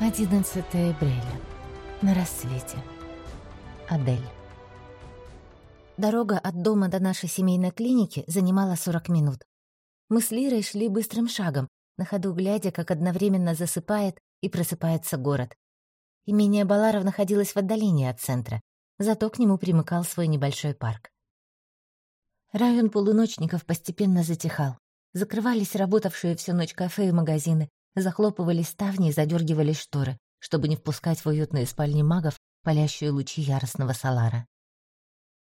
11 апреля. На рассвете. Адель. Дорога от дома до нашей семейной клиники занимала 40 минут. Мы с Лирой шли быстрым шагом, на ходу глядя, как одновременно засыпает и просыпается город. Имение Баларов находилось в отдалении от центра, зато к нему примыкал свой небольшой парк. Район полуночников постепенно затихал. Закрывались работавшие всю ночь кафе и магазины, захлопывались ставни и задергивались шторы, чтобы не впускать в уютные спальни магов палящие лучи яростного салара.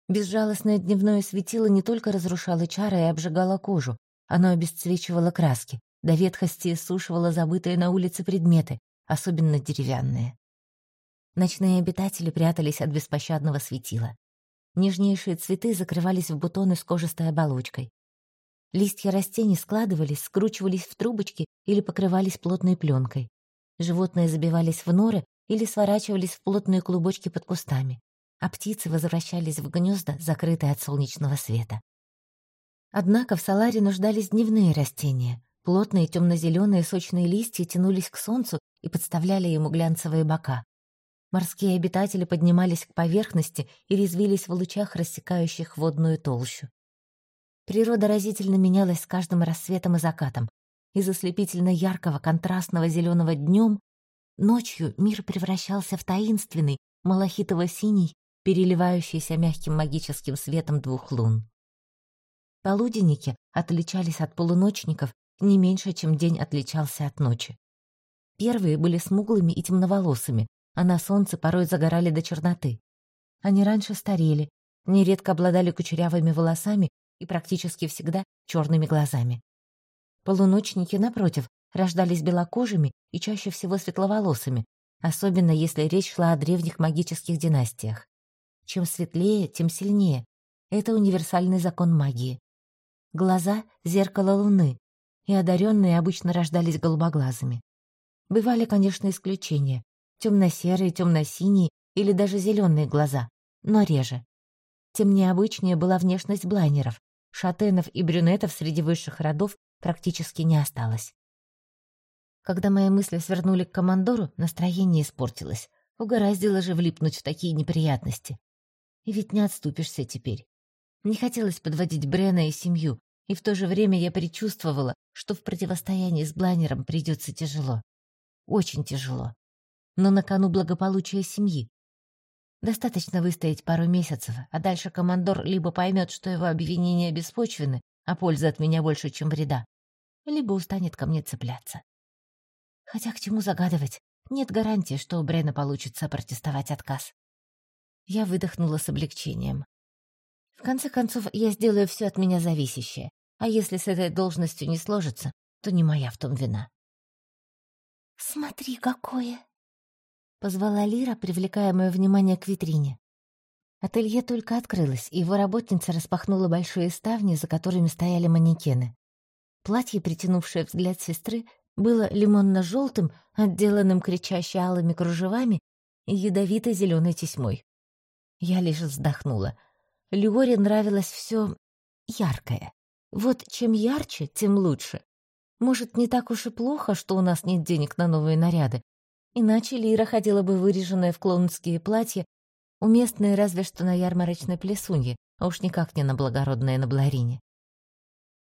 Безжалостное дневное светило не только разрушало чары и обжигало кожу, оно обесцвечивало краски, до ветхости иссушивало забытые на улице предметы, особенно деревянные. Ночные обитатели прятались от беспощадного светила. Нежнейшие цветы закрывались в бутоны с кожистой оболочкой. Листья растений складывались, скручивались в трубочки или покрывались плотной пленкой. Животные забивались в норы или сворачивались в плотные клубочки под кустами, а птицы возвращались в гнезда, закрытые от солнечного света. Однако в саларе нуждались дневные растения. Плотные темно-зеленые сочные листья тянулись к солнцу и подставляли ему глянцевые бока. Морские обитатели поднимались к поверхности и резвились в лучах, рассекающих водную толщу. Природа разительно менялась с каждым рассветом и закатом. Из ослепительно яркого контрастного зеленого днем ночью мир превращался в таинственный, малахитово-синий, переливающийся мягким магическим светом двух лун. Полуденники отличались от полуночников не меньше, чем день отличался от ночи. Первые были смуглыми и темноволосыми, а на солнце порой загорали до черноты. Они раньше старели, нередко обладали кучерявыми волосами и практически всегда черными глазами. Полуночники, напротив, рождались белокожими и чаще всего светловолосыми, особенно если речь шла о древних магических династиях. Чем светлее, тем сильнее. Это универсальный закон магии. Глаза — зеркало луны, и одаренные обычно рождались голубоглазыми. Бывали, конечно, исключения. Темно-серые, темно-синие или даже зеленые глаза, но реже. Тем необычнее была внешность блайнеров, Шатенов и брюнетов среди высших родов практически не осталось. Когда мои мысли свернули к командору, настроение испортилось. Угораздило же влипнуть в такие неприятности. И ведь не отступишься теперь. Не хотелось подводить Брена и семью, и в то же время я предчувствовала, что в противостоянии с Блайнером придется тяжело. Очень тяжело. Но на кону благополучие семьи, Достаточно выстоять пару месяцев, а дальше командор либо поймет, что его обвинения беспочвены, а пользы от меня больше, чем вреда, либо устанет ко мне цепляться. Хотя к чему загадывать? Нет гарантии, что у Брена получится протестовать отказ. Я выдохнула с облегчением. В конце концов, я сделаю все от меня зависящее, а если с этой должностью не сложится, то не моя в том вина. «Смотри, какое!» — позвала Лира, привлекая мое внимание к витрине. Ателье только открылось, и его работница распахнула большие ставни, за которыми стояли манекены. Платье, притянувшее взгляд сестры, было лимонно-желтым, отделанным кричаще алыми кружевами и ядовито зеленой тесьмой. Я лишь вздохнула. Леоре нравилось все яркое. Вот чем ярче, тем лучше. Может, не так уж и плохо, что у нас нет денег на новые наряды, Иначе Лира ходила бы выреженная в клоунские платья, уместные разве что на ярмарочной плесунье, а уж никак не на благородное на Бларине.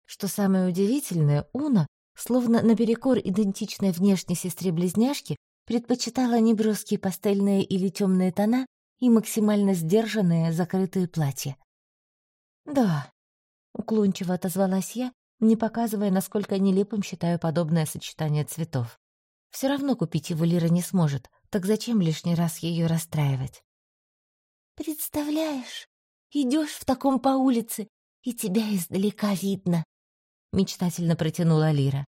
Что самое удивительное, Уна, словно наперекор идентичной внешней сестре-близняшки, предпочитала неброские пастельные или темные тона и максимально сдержанные закрытые платья. «Да», — уклончиво отозвалась я, не показывая, насколько нелепым считаю подобное сочетание цветов. Все равно купить его Лира не сможет, так зачем лишний раз ее расстраивать? «Представляешь, идешь в таком по улице, и тебя издалека видно», — мечтательно протянула Лира.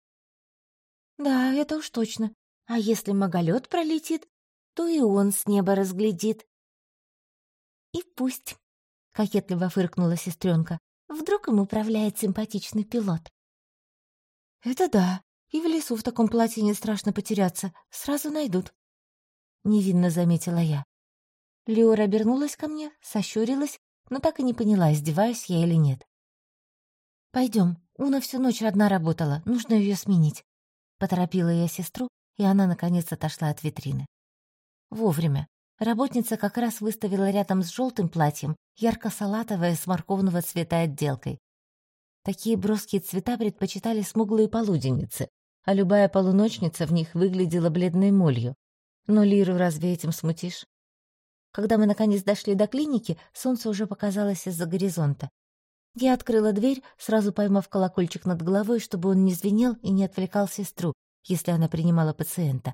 «Да, это уж точно. А если маголет пролетит, то и он с неба разглядит». «И пусть», — кокетливо фыркнула сестренка, «вдруг им управляет симпатичный пилот». «Это да», и в лесу в таком платье не страшно потеряться, сразу найдут. Невинно заметила я. Леора обернулась ко мне, сощурилась, но так и не поняла, издеваюсь я или нет. Пойдем, Уна всю ночь одна работала, нужно ее сменить. Поторопила я сестру, и она, наконец, отошла от витрины. Вовремя. Работница как раз выставила рядом с желтым платьем ярко-салатовое с морковного цвета отделкой. Такие броские цвета предпочитали смуглые полуденницы, а любая полуночница в них выглядела бледной молью. Но Лиру разве этим смутишь? Когда мы наконец дошли до клиники, солнце уже показалось из-за горизонта. Я открыла дверь, сразу поймав колокольчик над головой, чтобы он не звенел и не отвлекал сестру, если она принимала пациента.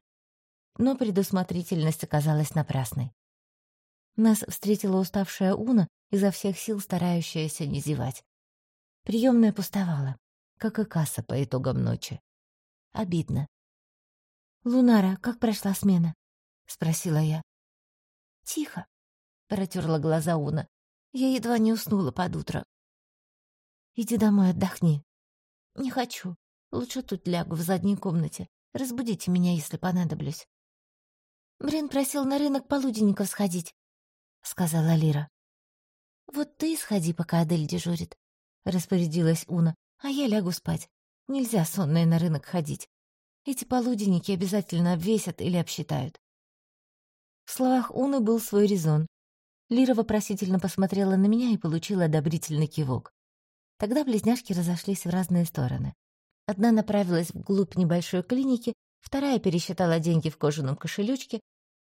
Но предусмотрительность оказалась напрасной. Нас встретила уставшая Уна, изо всех сил старающаяся не зевать. Приемная пустовала, как и касса по итогам ночи. Обидно. «Лунара, как прошла смена?» — спросила я. «Тихо», — протерла глаза Уна. «Я едва не уснула под утро». «Иди домой, отдохни». «Не хочу. Лучше тут лягу в задней комнате. Разбудите меня, если понадоблюсь». «Брин просил на рынок полуденников сходить», — сказала Лира. «Вот ты сходи, пока Адель дежурит», — распорядилась Уна, «а я лягу спать. Нельзя сонной на рынок ходить. Эти полуденники обязательно обвесят или обсчитают». В словах Уны был свой резон. Лира вопросительно посмотрела на меня и получила одобрительный кивок. Тогда близняшки разошлись в разные стороны. Одна направилась вглубь небольшой клиники, вторая пересчитала деньги в кожаном кошелечке,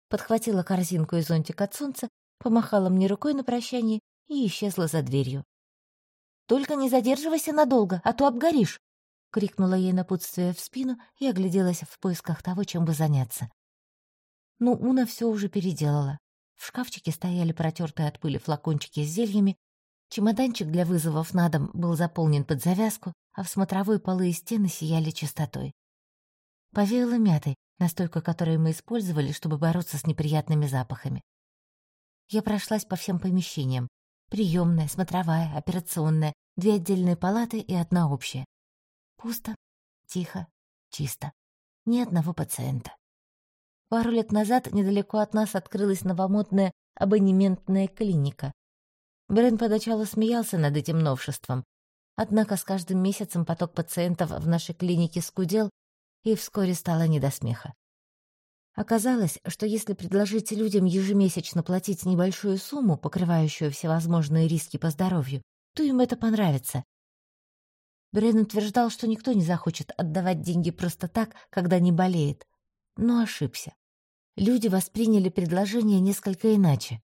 подхватила корзинку и зонтик от солнца, помахала мне рукой на прощание и исчезла за дверью. «Только не задерживайся надолго, а то обгоришь!» — крикнула ей напутствие в спину и огляделась в поисках того, чем бы заняться. Но Уна все уже переделала. В шкафчике стояли протертые от пыли флакончики с зельями, чемоданчик для вызовов на дом был заполнен под завязку, а в смотровой полы и стены сияли чистотой. Повеяло мятой, настойка которой мы использовали, чтобы бороться с неприятными запахами. Я прошлась по всем помещениям. Приемная, смотровая, операционная, две отдельные палаты и одна общая. Пусто, тихо, чисто. Ни одного пациента. Пару лет назад недалеко от нас открылась новомодная абонементная клиника. Брен поначалу смеялся над этим новшеством, однако с каждым месяцем поток пациентов в нашей клинике скудел, и вскоре стало не до смеха. Оказалось, что если предложить людям ежемесячно платить небольшую сумму, покрывающую всевозможные риски по здоровью, то им это понравится. Брен утверждал, что никто не захочет отдавать деньги просто так, когда не болеет, но ошибся. Люди восприняли предложение несколько иначе.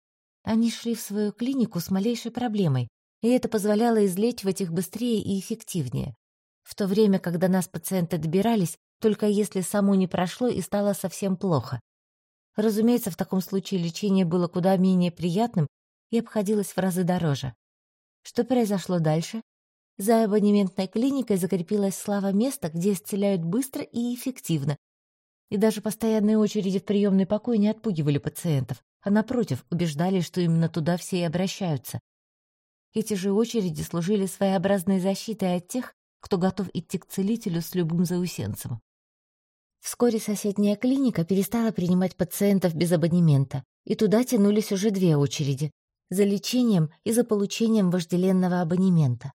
Они шли в свою клинику с малейшей проблемой, и это позволяло излечивать их быстрее и эффективнее. В то время, когда нас пациенты добирались, только если само не прошло и стало совсем плохо. Разумеется, в таком случае лечение было куда менее приятным и обходилось в разы дороже. Что произошло дальше? За абонементной клиникой закрепилась слава места, где исцеляют быстро и эффективно. И даже постоянные очереди в приемный покой не отпугивали пациентов, а напротив, убеждали, что именно туда все и обращаются. Эти же очереди служили своеобразной защитой от тех, кто готов идти к целителю с любым заусенцем. Вскоре соседняя клиника перестала принимать пациентов без абонемента, и туда тянулись уже две очереди — за лечением и за получением вожделенного абонемента.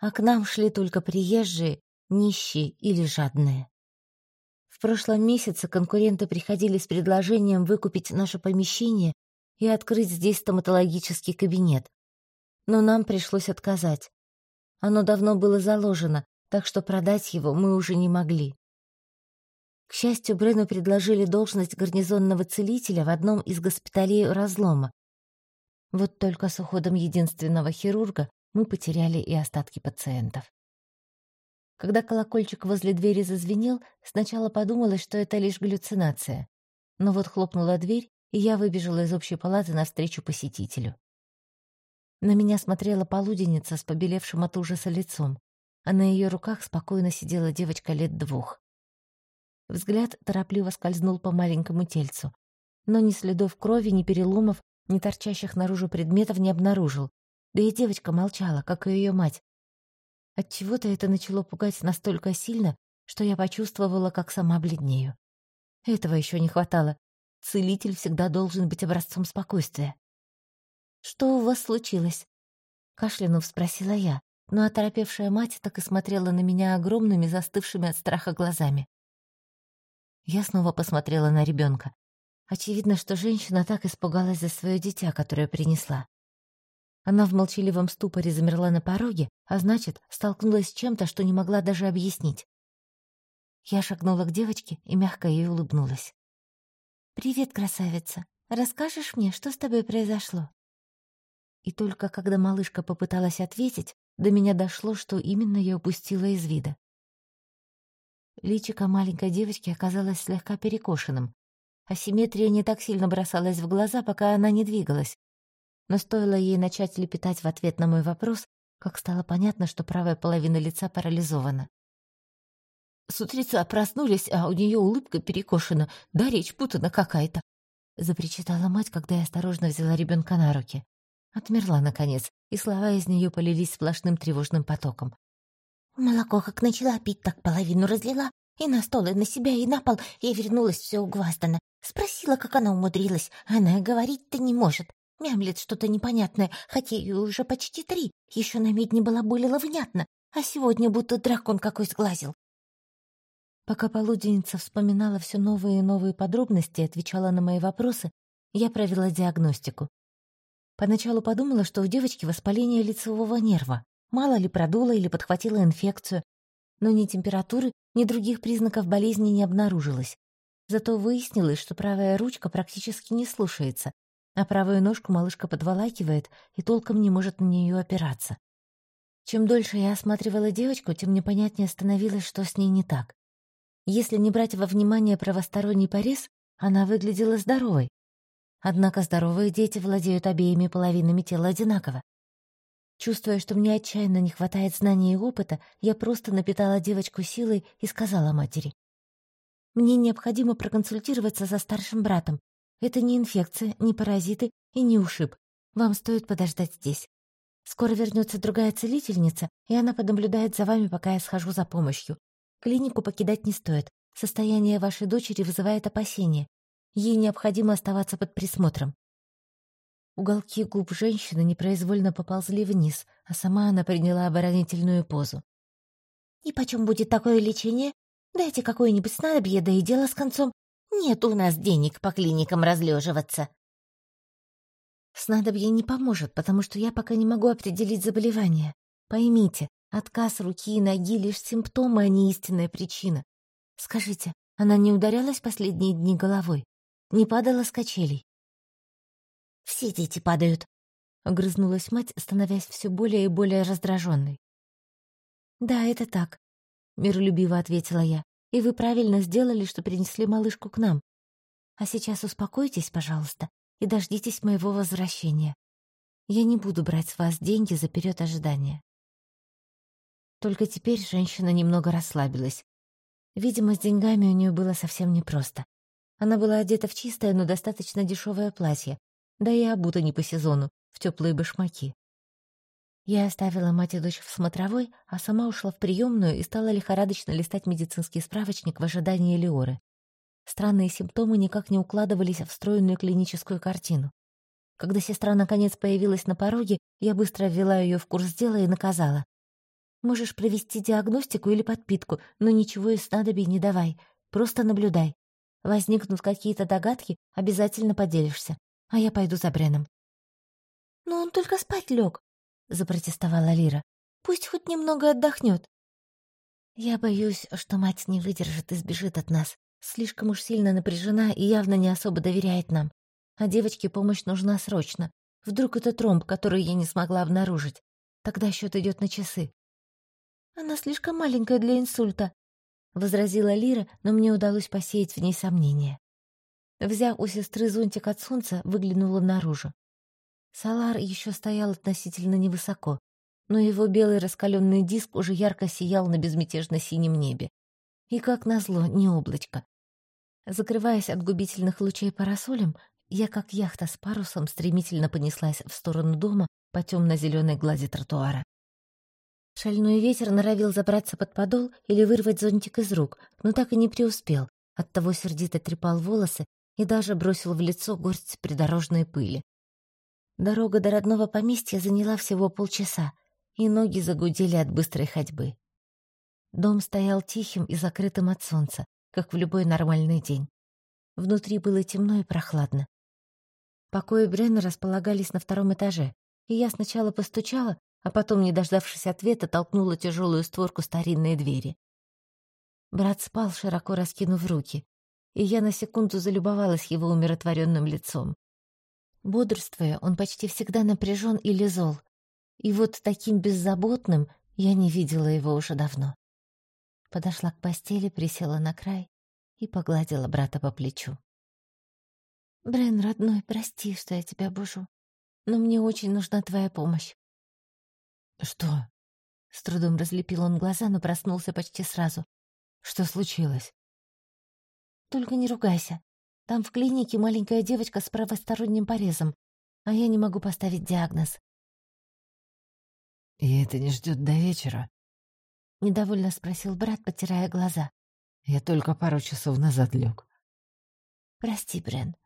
А к нам шли только приезжие, нищие или жадные. В прошлом месяце конкуренты приходили с предложением выкупить наше помещение и открыть здесь стоматологический кабинет. Но нам пришлось отказать. Оно давно было заложено, так что продать его мы уже не могли. К счастью, Брену предложили должность гарнизонного целителя в одном из госпиталей разлома. Вот только с уходом единственного хирурга мы потеряли и остатки пациентов. Когда колокольчик возле двери зазвенел, сначала подумалось, что это лишь галлюцинация. Но вот хлопнула дверь, и я выбежала из общей палаты навстречу посетителю. На меня смотрела полуденница с побелевшим от ужаса лицом, а на ее руках спокойно сидела девочка лет двух. Взгляд торопливо скользнул по маленькому тельцу. Но ни следов крови, ни переломов, ни торчащих наружу предметов не обнаружил. Да и девочка молчала, как и ее мать. Отчего-то это начало пугать настолько сильно, что я почувствовала, как сама бледнею. Этого еще не хватало. Целитель всегда должен быть образцом спокойствия. «Что у вас случилось?» Кашлянув спросила я, но оторопевшая мать так и смотрела на меня огромными, застывшими от страха глазами. Я снова посмотрела на ребенка. Очевидно, что женщина так испугалась за свое дитя, которое принесла. Она в молчаливом ступоре замерла на пороге, а значит, столкнулась с чем-то, что не могла даже объяснить. Я шагнула к девочке и мягко ей улыбнулась. «Привет, красавица. Расскажешь мне, что с тобой произошло?» И только когда малышка попыталась ответить, до меня дошло, что именно я упустила из вида. Личико маленькой девочки оказалось слегка перекошенным. Асимметрия не так сильно бросалась в глаза, пока она не двигалась. Но стоило ей начать лепетать в ответ на мой вопрос, как стало понятно, что правая половина лица парализована. С утреца проснулись, а у нее улыбка перекошена, да речь путана какая-то. Запричитала мать, когда я осторожно взяла ребенка на руки. Отмерла, наконец, и слова из нее полились сплошным тревожным потоком. Молоко как начала пить, так половину разлила, и на стол, и на себя, и на пол, и вернулась все угваздана. Спросила, как она умудрилась. Она говорить-то не может. Мямлет что-то непонятное, хотя ей уже почти три. Еще на медне балаболила внятно, а сегодня будто дракон какой сглазил. Пока полуденница вспоминала все новые и новые подробности и отвечала на мои вопросы, я провела диагностику. Поначалу подумала, что у девочки воспаление лицевого нерва. Мало ли продула или подхватила инфекцию. Но ни температуры, ни других признаков болезни не обнаружилось. Зато выяснилось, что правая ручка практически не слушается, а правую ножку малышка подволакивает и толком не может на нее опираться. Чем дольше я осматривала девочку, тем непонятнее становилось, что с ней не так. Если не брать во внимание правосторонний порез, она выглядела здоровой. Однако здоровые дети владеют обеими половинами тела одинаково. Чувствуя, что мне отчаянно не хватает знаний и опыта, я просто напитала девочку силой и сказала матери. «Мне необходимо проконсультироваться со старшим братом. Это не инфекция, не паразиты и не ушиб. Вам стоит подождать здесь. Скоро вернется другая целительница, и она понаблюдает за вами, пока я схожу за помощью. Клинику покидать не стоит. Состояние вашей дочери вызывает опасения. Ей необходимо оставаться под присмотром. Уголки губ женщины непроизвольно поползли вниз, а сама она приняла оборонительную позу. «И почем будет такое лечение? Дайте какое-нибудь снадобье, да и дело с концом. Нет у нас денег по клиникам разлеживаться». Снадобье не поможет, потому что я пока не могу определить заболевание. Поймите, Отказ руки и ноги — лишь симптомы, а не истинная причина. Скажите, она не ударялась последние дни головой? Не падала с качелей? «Все дети падают», — огрызнулась мать, становясь все более и более раздраженной. «Да, это так», — миролюбиво ответила я. «И вы правильно сделали, что принесли малышку к нам. А сейчас успокойтесь, пожалуйста, и дождитесь моего возвращения. Я не буду брать с вас деньги за период ожидания». Только теперь женщина немного расслабилась. Видимо, с деньгами у нее было совсем непросто. Она была одета в чистое, но достаточно дешевое платье, да и обута не по сезону, в теплые башмаки. Я оставила мать и дочь в смотровой, а сама ушла в приемную и стала лихорадочно листать медицинский справочник в ожидании Леоры. Странные симптомы никак не укладывались в встроенную клиническую картину. Когда сестра наконец появилась на пороге, я быстро ввела ее в курс дела и наказала. Можешь провести диагностику или подпитку, но ничего из снадобий не давай. Просто наблюдай. Возникнут какие-то догадки, обязательно поделишься. А я пойду за Бреном. «Но он только спать лег», — запротестовала Лира. «Пусть хоть немного отдохнет». «Я боюсь, что мать не выдержит и сбежит от нас. Слишком уж сильно напряжена и явно не особо доверяет нам. А девочке помощь нужна срочно. Вдруг это тромб, который я не смогла обнаружить. Тогда счет идет на часы. Она слишком маленькая для инсульта», — возразила Лира, но мне удалось посеять в ней сомнения. Взяв у сестры зонтик от солнца, выглянула наружу. Салар еще стоял относительно невысоко, но его белый раскаленный диск уже ярко сиял на безмятежно синем небе. И, как назло, не облачко. Закрываясь от губительных лучей парасолем, я, как яхта с парусом, стремительно понеслась в сторону дома по темно-зеленой глади тротуара. Шальной ветер норовил забраться под подол или вырвать зонтик из рук, но так и не преуспел. Оттого сердито трепал волосы и даже бросил в лицо горсть придорожной пыли. Дорога до родного поместья заняла всего полчаса, и ноги загудели от быстрой ходьбы. Дом стоял тихим и закрытым от солнца, как в любой нормальный день. Внутри было темно и прохладно. Покои Брена располагались на втором этаже, и я сначала постучала, а потом, не дождавшись ответа, толкнула тяжелую створку старинной двери. Брат спал, широко раскинув руки, и я на секунду залюбовалась его умиротворенным лицом. Бодрствуя, он почти всегда напряжен или зол, и вот таким беззаботным я не видела его уже давно. Подошла к постели, присела на край и погладила брата по плечу. «Брен, родной, прости, что я тебя бужу, но мне очень нужна твоя помощь». «Что?» С трудом разлепил он глаза, но проснулся почти сразу. «Что случилось?» «Только не ругайся. Там в клинике маленькая девочка с правосторонним порезом, а я не могу поставить диагноз». «И это не ждет до вечера?» — недовольно спросил брат, потирая глаза. «Я только пару часов назад лег. «Прости, Брен,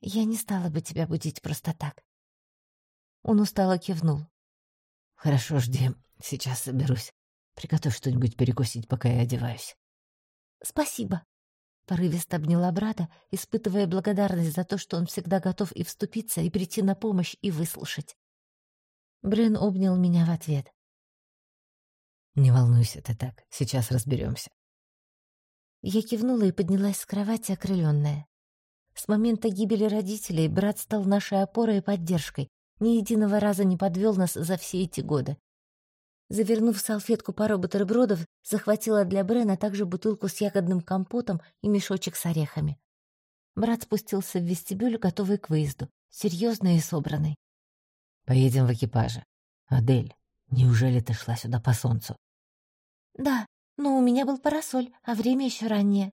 я не стала бы тебя будить просто так». Он устало кивнул. «Хорошо, жди. Сейчас соберусь. Приготовь что-нибудь перекусить, пока я одеваюсь». «Спасибо», — порывисто обняла брата, испытывая благодарность за то, что он всегда готов и вступиться, и прийти на помощь, и выслушать. Брен обнял меня в ответ. «Не волнуйся ты так, сейчас разберемся. Я кивнула и поднялась с кровати, окрыленная. С момента гибели родителей брат стал нашей опорой и поддержкой, ни единого раза не подвел нас за все эти годы. Завернув салфетку пару бутербродов, захватила для Брена также бутылку с ягодным компотом и мешочек с орехами. Брат спустился в вестибюль, готовый к выезду, серьезный и собранный. «Поедем в экипаже. Адель, неужели ты шла сюда по солнцу?» «Да, но у меня был парасоль, а время еще раннее».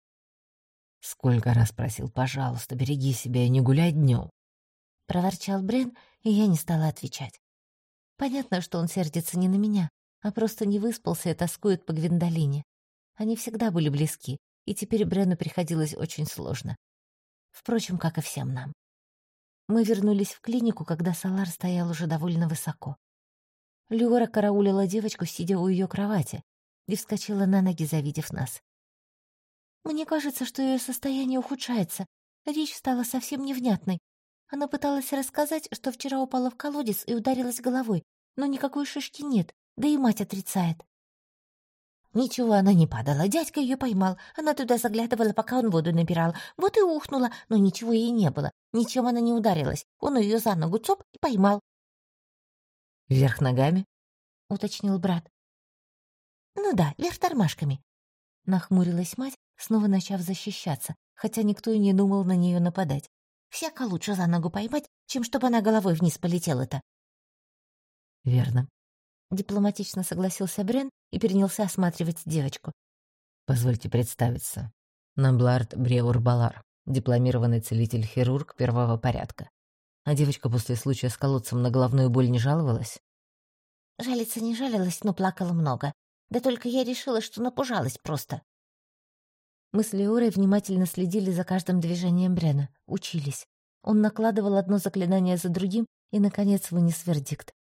«Сколько раз просил, пожалуйста, береги себя и не гуляй днем. Проворчал Брен, и я не стала отвечать. Понятно, что он сердится не на меня, а просто не выспался и тоскует по Гвиндолине. Они всегда были близки, и теперь Брену приходилось очень сложно. Впрочем, как и всем нам. Мы вернулись в клинику, когда Салар стоял уже довольно высоко. Люра караулила девочку, сидя у ее кровати, и вскочила на ноги, завидев нас. «Мне кажется, что ее состояние ухудшается. Речь стала совсем невнятной. Она пыталась рассказать, что вчера упала в колодец и ударилась головой, но никакой шишки нет, да и мать отрицает». Ничего она не падала, дядька ее поймал. Она туда заглядывала, пока он воду набирал. Вот и ухнула, но ничего ей не было. Ничем она не ударилась. Он ее за ногу цоп и поймал. «Вверх ногами?» — уточнил брат. «Ну да, вверх тормашками», — нахмурилась мать, снова начав защищаться, хотя никто и не думал на нее нападать. «Всяко лучше за ногу поймать, чем чтобы она головой вниз полетела-то». «Верно», — дипломатично согласился Брен и перенялся осматривать девочку. «Позвольте представиться. Наблард Бреур-Балар, дипломированный целитель-хирург первого порядка. А девочка после случая с колодцем на головную боль не жаловалась?» «Жалиться не жалилась, но плакала много. Да только я решила, что напужалась просто. Мы с Леорой внимательно следили за каждым движением Брена, учились. Он накладывал одно заклинание за другим и, наконец, вынес вердикт.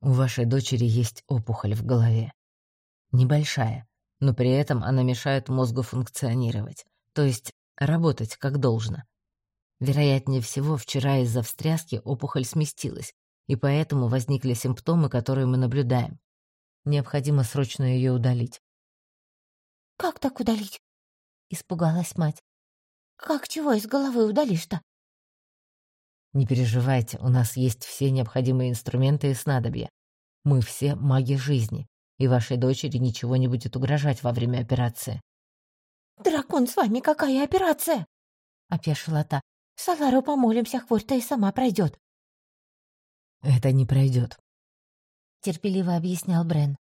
«У вашей дочери есть опухоль в голове. Небольшая, но при этом она мешает мозгу функционировать, то есть работать как должно. Вероятнее всего, вчера из-за встряски опухоль сместилась, и поэтому возникли симптомы, которые мы наблюдаем. Необходимо срочно ее удалить. «Как так удалить?» — испугалась мать. «Как чего из головы удалишь-то?» «Не переживайте, у нас есть все необходимые инструменты и снадобья. Мы все маги жизни, и вашей дочери ничего не будет угрожать во время операции». «Дракон, с вами какая операция?» — опешила та. «Салару помолимся, хворь-то и сама пройдет». «Это не пройдет терпеливо объяснял Брен.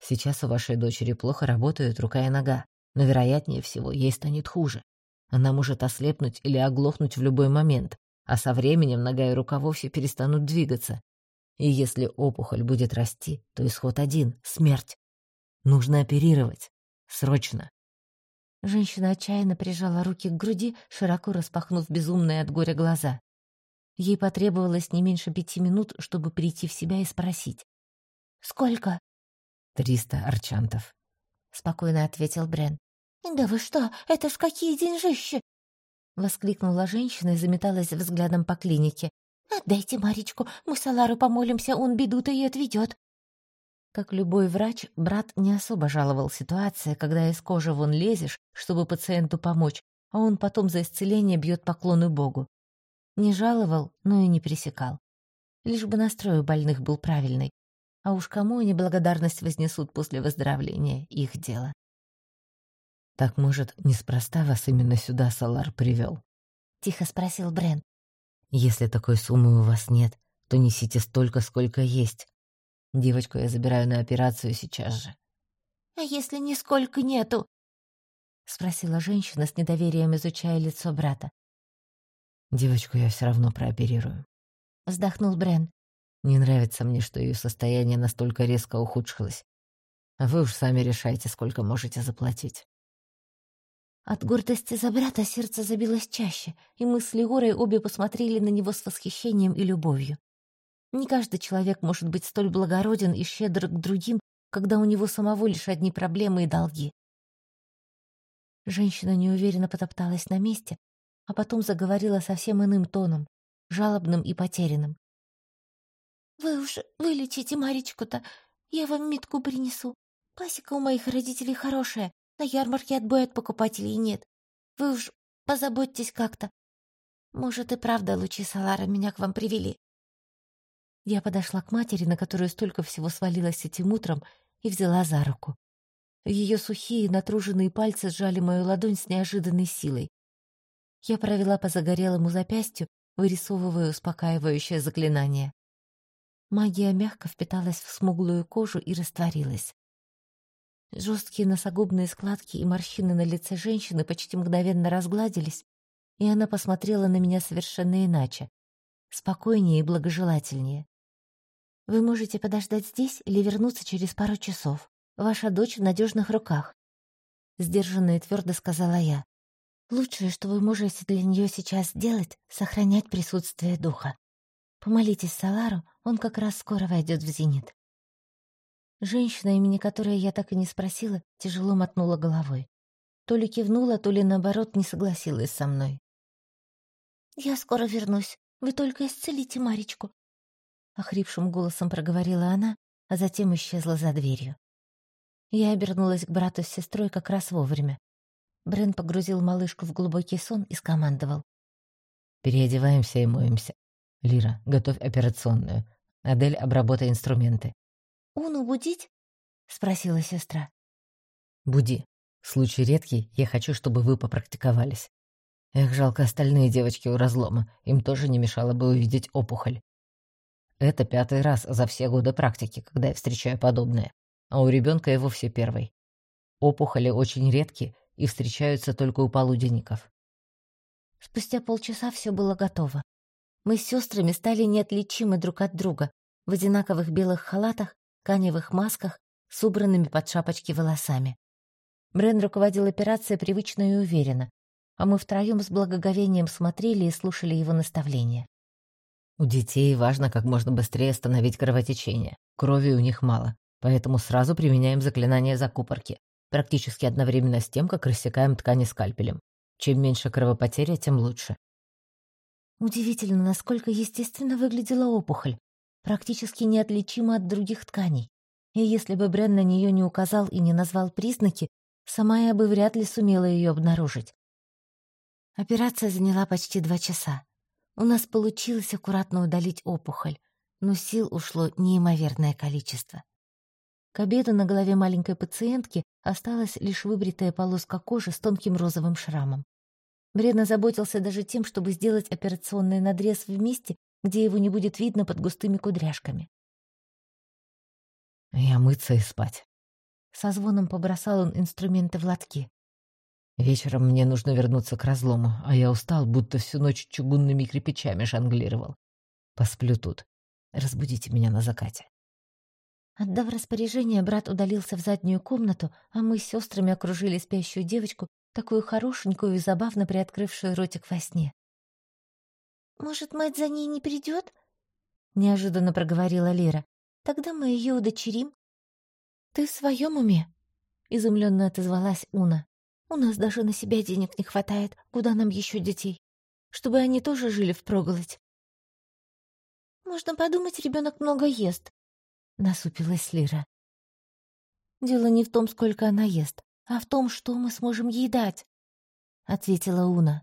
Сейчас у вашей дочери плохо работают рука и нога, но вероятнее всего ей станет хуже. Она может ослепнуть или оглохнуть в любой момент, а со временем нога и рука вовсе перестанут двигаться. И если опухоль будет расти, то исход один — смерть. Нужно оперировать. Срочно. Женщина отчаянно прижала руки к груди, широко распахнув безумные от горя глаза. Ей потребовалось не меньше пяти минут, чтобы прийти в себя и спросить. «Сколько?» «Триста арчантов», — спокойно ответил Брен. «Да вы что, это ж какие деньжищи!» — воскликнула женщина и заметалась взглядом по клинике. «Отдайте Маричку, мы Салару помолимся, он беду-то и отведет. Как любой врач, брат не особо жаловал ситуации, когда из кожи вон лезешь, чтобы пациенту помочь, а он потом за исцеление бьет поклоны Богу. Не жаловал, но и не пресекал. Лишь бы настрой у больных был правильный. А уж кому они благодарность вознесут после выздоровления, их дело. «Так, может, неспроста вас именно сюда Салар привел? Тихо спросил Брен. «Если такой суммы у вас нет, то несите столько, сколько есть. Девочку я забираю на операцию сейчас же. «А если нисколько нету?» — спросила женщина с недоверием, изучая лицо брата. «Девочку я все равно прооперирую», — вздохнул Брен. «Не нравится мне, что ее состояние настолько резко ухудшилось. А вы уж сами решайте, сколько можете заплатить». От гордости за брата сердце забилось чаще, и мы с Леорой обе посмотрели на него с восхищением и любовью. Не каждый человек может быть столь благороден и щедр к другим, когда у него самого лишь одни проблемы и долги. Женщина неуверенно потопталась на месте, а потом заговорила совсем иным тоном, жалобным и потерянным. «Вы уж вылечите Маричку-то, я вам метку принесу. Пасека у моих родителей хорошая, на ярмарке отбоя от покупателей нет. Вы уж позаботьтесь как-то. Может, и правда лучи Салара меня к вам привели. Я подошла к матери, на которую столько всего свалилось этим утром, и взяла за руку. Ее сухие, натруженные пальцы сжали мою ладонь с неожиданной силой. Я провела по загорелому запястью, вырисовывая успокаивающее заклинание. Магия мягко впиталась в смуглую кожу и растворилась. Жесткие носогубные складки и морщины на лице женщины почти мгновенно разгладились, и она посмотрела на меня совершенно иначе, спокойнее и благожелательнее. Вы можете подождать здесь или вернуться через пару часов. Ваша дочь в надежных руках. Сдержанно и твердо сказала я. Лучшее, что вы можете для нее сейчас сделать, сохранять присутствие духа. Помолитесь Салару, он как раз скоро войдет в зенит. Женщина, имени которой я так и не спросила, тяжело мотнула головой. То ли кивнула, то ли, наоборот, не согласилась со мной. «Я скоро вернусь. Вы только исцелите Маричку. — охрипшим голосом проговорила она, а затем исчезла за дверью. Я обернулась к брату с сестрой как раз вовремя. Брен погрузил малышку в глубокий сон и скомандовал. «Переодеваемся и моемся. Лира, готовь операционную. Адель, обработай инструменты». «Уну будить?» — спросила сестра. «Буди. Случай редкий, я хочу, чтобы вы попрактиковались. Эх, жалко остальные девочки у разлома, им тоже не мешало бы увидеть опухоль. Это пятый раз за все годы практики, когда я встречаю подобное. А у ребенка и вовсе первый. Опухоли очень редки и встречаются только у полуденников. Спустя полчаса все было готово. Мы с сестрами стали неотличимы друг от друга в одинаковых белых халатах, тканевых масках с убранными под шапочки волосами. Брен руководил операцией привычно и уверенно, а мы втроем с благоговением смотрели и слушали его наставления. У детей важно как можно быстрее остановить кровотечение. Крови у них мало, поэтому сразу применяем заклинание закупорки, практически одновременно с тем, как рассекаем ткани скальпелем. Чем меньше кровопотери, тем лучше. Удивительно, насколько естественно выглядела опухоль, практически неотличима от других тканей. И если бы Брен на нее не указал и не назвал признаки, сама я бы вряд ли сумела ее обнаружить. Операция заняла почти два часа. У нас получилось аккуратно удалить опухоль, но сил ушло неимоверное количество. К обеду на голове маленькой пациентки осталась лишь выбритая полоска кожи с тонким розовым шрамом. Бредно заботился даже тем, чтобы сделать операционный надрез в месте, где его не будет видно под густыми кудряшками. «Я мыться и спать». Со звоном побросал он инструменты в лотки. Вечером мне нужно вернуться к разлому, а я устал, будто всю ночь чугунными кирпичами жонглировал. Посплю тут. Разбудите меня на закате. Отдав распоряжение, брат удалился в заднюю комнату, а мы с сестрами окружили спящую девочку, такую хорошенькую и забавно приоткрывшую ротик во сне. «Может, мать за ней не придет?» — неожиданно проговорила Лира. «Тогда мы ее удочерим». «Ты в своем уме?» — изумленно отозвалась Уна. У нас даже на себя денег не хватает. Куда нам еще детей? Чтобы они тоже жили впроголодь. Можно подумать, ребенок много ест. Насупилась Лира. Дело не в том, сколько она ест, а в том, что мы сможем ей дать, ответила Уна.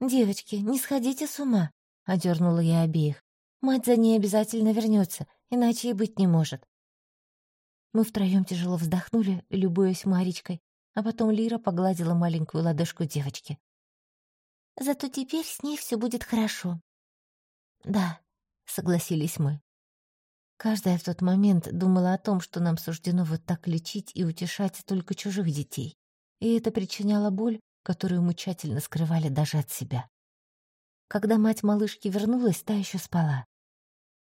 Девочки, не сходите с ума, одернула я обеих. Мать за ней обязательно вернется, иначе и быть не может. Мы втроем тяжело вздохнули, любуясь Маричкой, а потом Лира погладила маленькую ладошку девочки. «Зато теперь с ней все будет хорошо». «Да», — согласились мы. Каждая в тот момент думала о том, что нам суждено вот так лечить и утешать только чужих детей. И это причиняло боль, которую мы тщательно скрывали даже от себя. Когда мать малышки вернулась, та еще спала.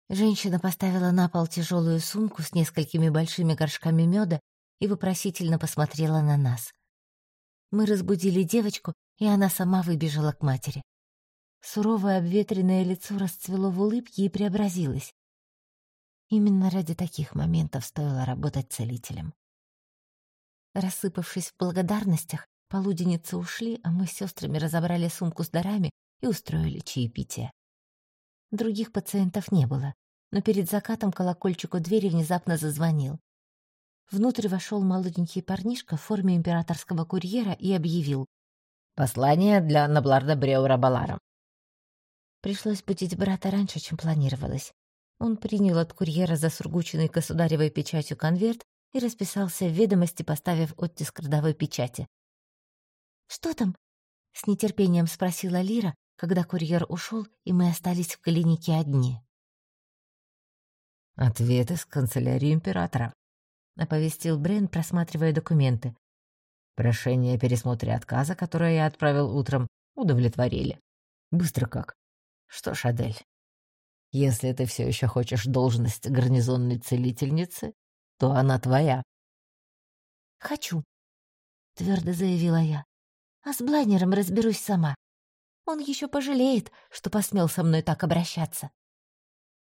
Женщина поставила на пол тяжелую сумку с несколькими большими горшками меда и вопросительно посмотрела на нас. Мы разбудили девочку, и она сама выбежала к матери. Суровое обветренное лицо расцвело в улыбке и преобразилось. Именно ради таких моментов стоило работать целителем. Рассыпавшись в благодарностях, полуденницы ушли, а мы с сестрами разобрали сумку с дарами и устроили чаепитие. Других пациентов не было, но перед закатом колокольчик у двери внезапно зазвонил. Внутрь вошел молоденький парнишка в форме императорского курьера и объявил. «Послание для Набларда Бреура Балара». Пришлось будить брата раньше, чем планировалось. Он принял от курьера засургученный государевой печатью конверт и расписался в ведомости, поставив оттиск родовой печати. «Что там?» — с нетерпением спросила Лира, когда курьер ушел, и мы остались в клинике одни. «Ответ из канцелярии императора», — оповестил Брен, просматривая документы. «Прошение о пересмотре отказа, которое я отправил утром, удовлетворили. Быстро как. Что ж, Адель, если ты все еще хочешь должность гарнизонной целительницы, то она твоя. «Хочу», — твердо заявила я. «А с Блайнером разберусь сама. Он еще пожалеет, что посмел со мной так обращаться».